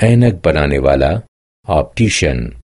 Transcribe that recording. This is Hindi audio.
ऐनक बनाने वाला ऑप्टिशियन।